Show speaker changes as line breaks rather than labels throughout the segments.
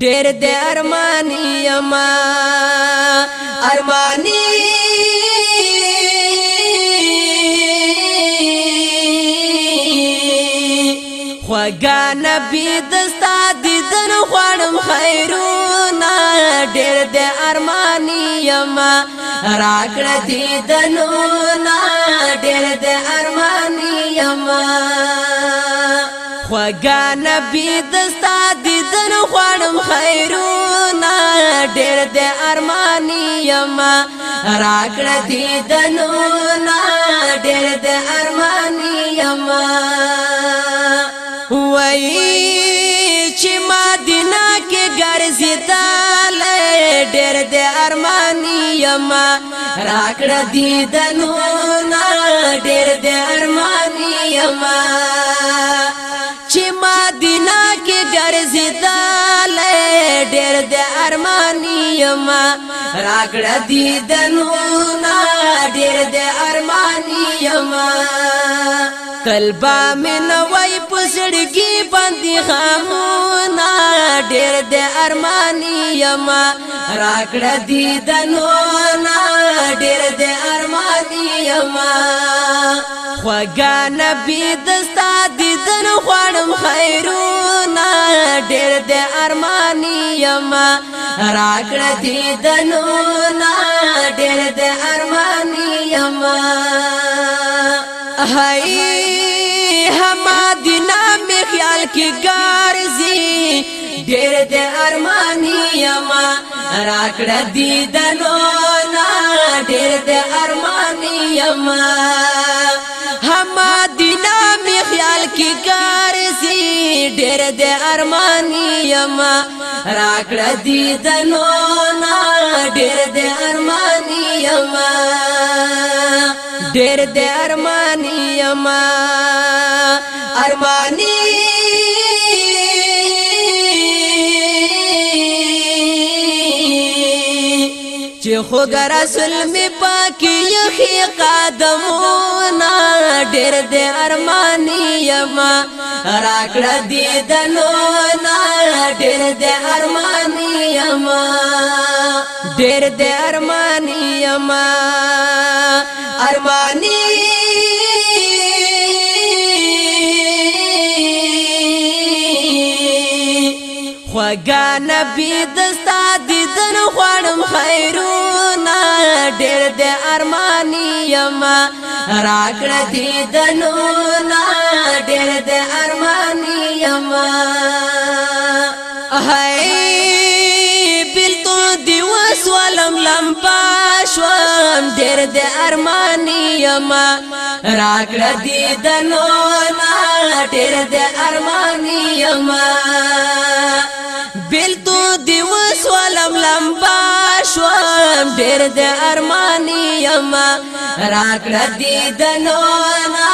ډېر د ارمانی یما ارمانی خوګا نبی دستا دیدن خوړم خیرونا ډېر د ارمانی یما راکړه دیدنونا ډېر د ارمانی یما خوګا نبی دستا دیدن خوړم خیرونا ډېر د ارمانی یما راکړه دې دنونا ډېر د ارمانی یما وای چې مدینه کې ګرځیدا ډېر د ارمانی یما راکړه دې دنونا ډېر د ارمانی یما یما راګړه دیدنونه ډېر د ارمان یما قلبا من وای پسړګي باندې خامونا ډېر د ارمان یما راګړه دیدنونه ډېر د ارمان یما خوګا نبی دستا دیدن خوړم خیرونا ډېر د ارمانی یما راکړه دیدنونا ډېر د ارمانی یما هاي هما دینا می خیال کې ګارزي ډېر د ارمانی یما راکړه دیدنونا ډېر د ارمانی یما ډېر د ارمانی یما راکړه دی دنو نا ډېر د ارمانی یما ډېر د ارمانی یما ارمانی چې خود رسول می پاکي یخي قدمونه ډېر دې ارماني یما راکړه دې دنونه ډېر دې ارماني یما ډېر دې ارماني یما ارماني اگا نبی دستا دیدن خوانم خیرونا ډېر د ارمانی یما راکړه دیدنونا ډېر د ارمانی یما هاي بلتو دی وسولم لمبا شوم ډېر د ارمانی یما راکړه دیدنونا ډېر د ارمانی یما بلتو دی وسولم لمبا شوم ډېر د ارمانی یما راکړه دی د نوانا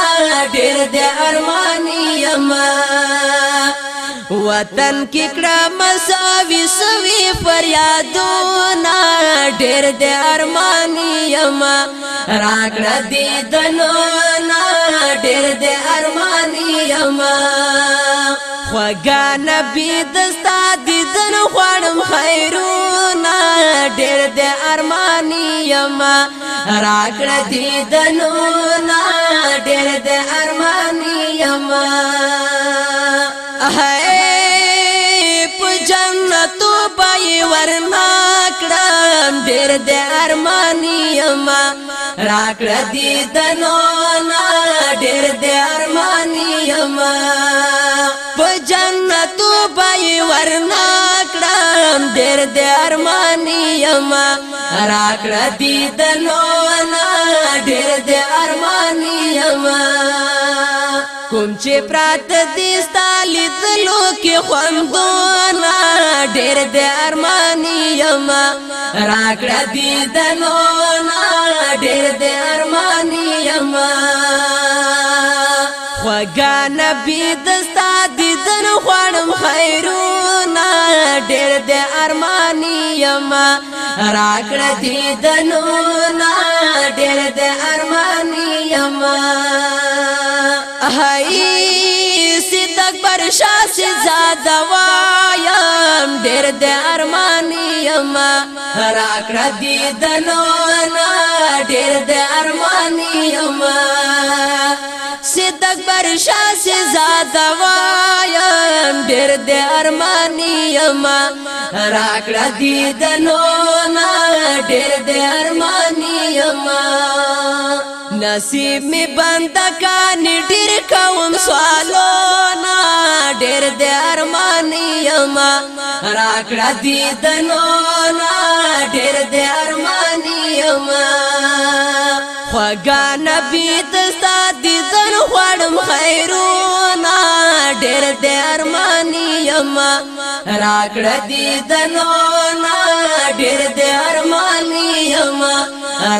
ډېر د ارمانی یما وطن کې کړه مساوي سوي فریادونه ډېر د ارمانی یما راکړه دی د نوانا ډېر د ارمانی یما خوګا نبی دستا دیدن خوړم خیرونا ډېر دې ارمانی یما راکړه دیدنو نا ډېر دې ارمانی یما هې په جنت پای ورنا کړم ډېر دې ارمانی یما راکړه دیدنو نا ډېر دې ارمانی یما ډېر د ارمانی یما راکړه دې د لونا ډېر د ارمانی یما کوم چې پرات دې ستالي دلو کې خوندونه ډېر د ارمانی یما راکړه دې د لونا ډېر د ارمانی یما خوګا نبی دست دن خوانم خیرونا ډېر دې ارمانی یما راکړه دې دنونا ډېر دې ارمانی یما هاي سید اکبر شاه سزاد وایم ډېر دې ارمانی یما راکړه دې دنونا ډېر دې ارمانی یما سید اکبر شاه سزاد وایم ډېر د ارمانی یما راکړه دی دنو نا ډېر د ارمانی یما نصیب می بند کان ډېر کوم سوالو نا ډېر د ارمانی یما راکړه دی دنو نا ډېر د ارمانی یما خوګا نبی دستا دي زن خوړم خیرو ډېر دې ارماني یما راکړه دې دنو نا ډېر دې ارماني یما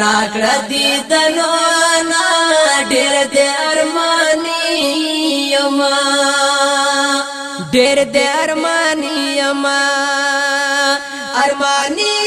راکړه دې دنو نا ډېر دې ارماني یما ډېر دې ارماني یما ارماني